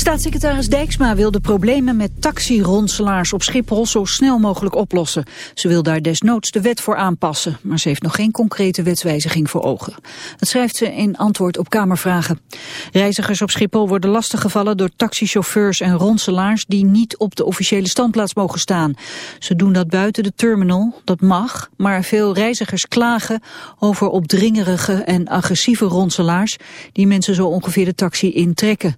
Staatssecretaris Dijksma wil de problemen met taxironselaars op Schiphol zo snel mogelijk oplossen. Ze wil daar desnoods de wet voor aanpassen, maar ze heeft nog geen concrete wetswijziging voor ogen. Dat schrijft ze in antwoord op Kamervragen. Reizigers op Schiphol worden lastiggevallen door taxichauffeurs en ronselaars die niet op de officiële standplaats mogen staan. Ze doen dat buiten de terminal, dat mag, maar veel reizigers klagen over opdringerige en agressieve ronselaars die mensen zo ongeveer de taxi intrekken.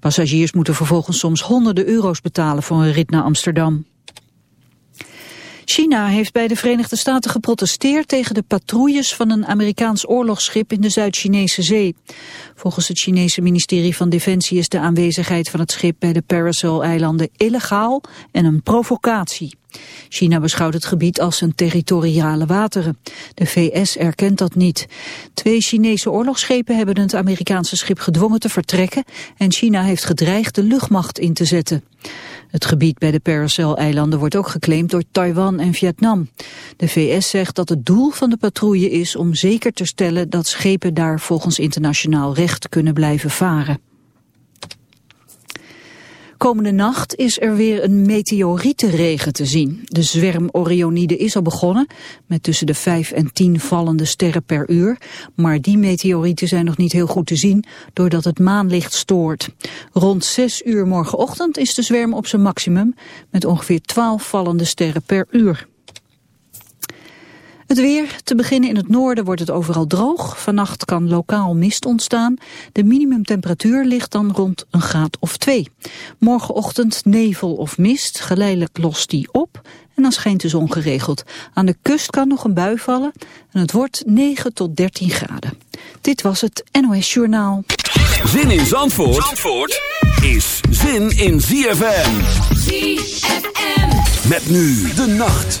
Passagiers moeten vervolgens soms honderden euro's betalen voor een rit naar Amsterdam. China heeft bij de Verenigde Staten geprotesteerd tegen de patrouilles van een Amerikaans oorlogsschip in de Zuid-Chinese zee. Volgens het Chinese ministerie van Defensie is de aanwezigheid van het schip bij de Paracel-eilanden illegaal en een provocatie. China beschouwt het gebied als zijn territoriale wateren. De VS erkent dat niet. Twee Chinese oorlogsschepen hebben het Amerikaanse schip gedwongen te vertrekken en China heeft gedreigd de luchtmacht in te zetten. Het gebied bij de Paracel-eilanden wordt ook geclaimd door Taiwan en Vietnam. De VS zegt dat het doel van de patrouille is om zeker te stellen dat schepen daar volgens internationaal recht kunnen blijven varen. Komende nacht is er weer een meteorietenregen te zien. De zwerm Orionide is al begonnen, met tussen de 5 en 10 vallende sterren per uur. Maar die meteorieten zijn nog niet heel goed te zien, doordat het maanlicht stoort. Rond 6 uur morgenochtend is de zwerm op zijn maximum, met ongeveer 12 vallende sterren per uur. Het weer, te beginnen in het noorden wordt het overal droog. Vannacht kan lokaal mist ontstaan. De minimumtemperatuur ligt dan rond een graad of twee. Morgenochtend nevel of mist, geleidelijk lost die op en dan schijnt de zon geregeld. Aan de kust kan nog een bui vallen en het wordt 9 tot 13 graden. Dit was het NOS Journaal. Zin in Zandvoort, Zandvoort is zin in ZFM. ZFM. Met nu de nacht.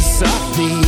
Softly. me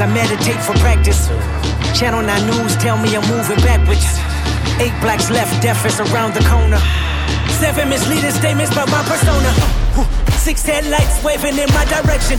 I meditate for practice. Channel 9 News tell me I'm moving backwards. Eight blacks left, death is around the corner. Seven misleading statements about my persona. Six headlights waving in my direction.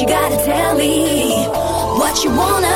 you gotta tell me what you wanna